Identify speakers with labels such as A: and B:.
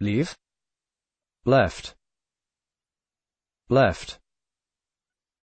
A: leave. Left. Left.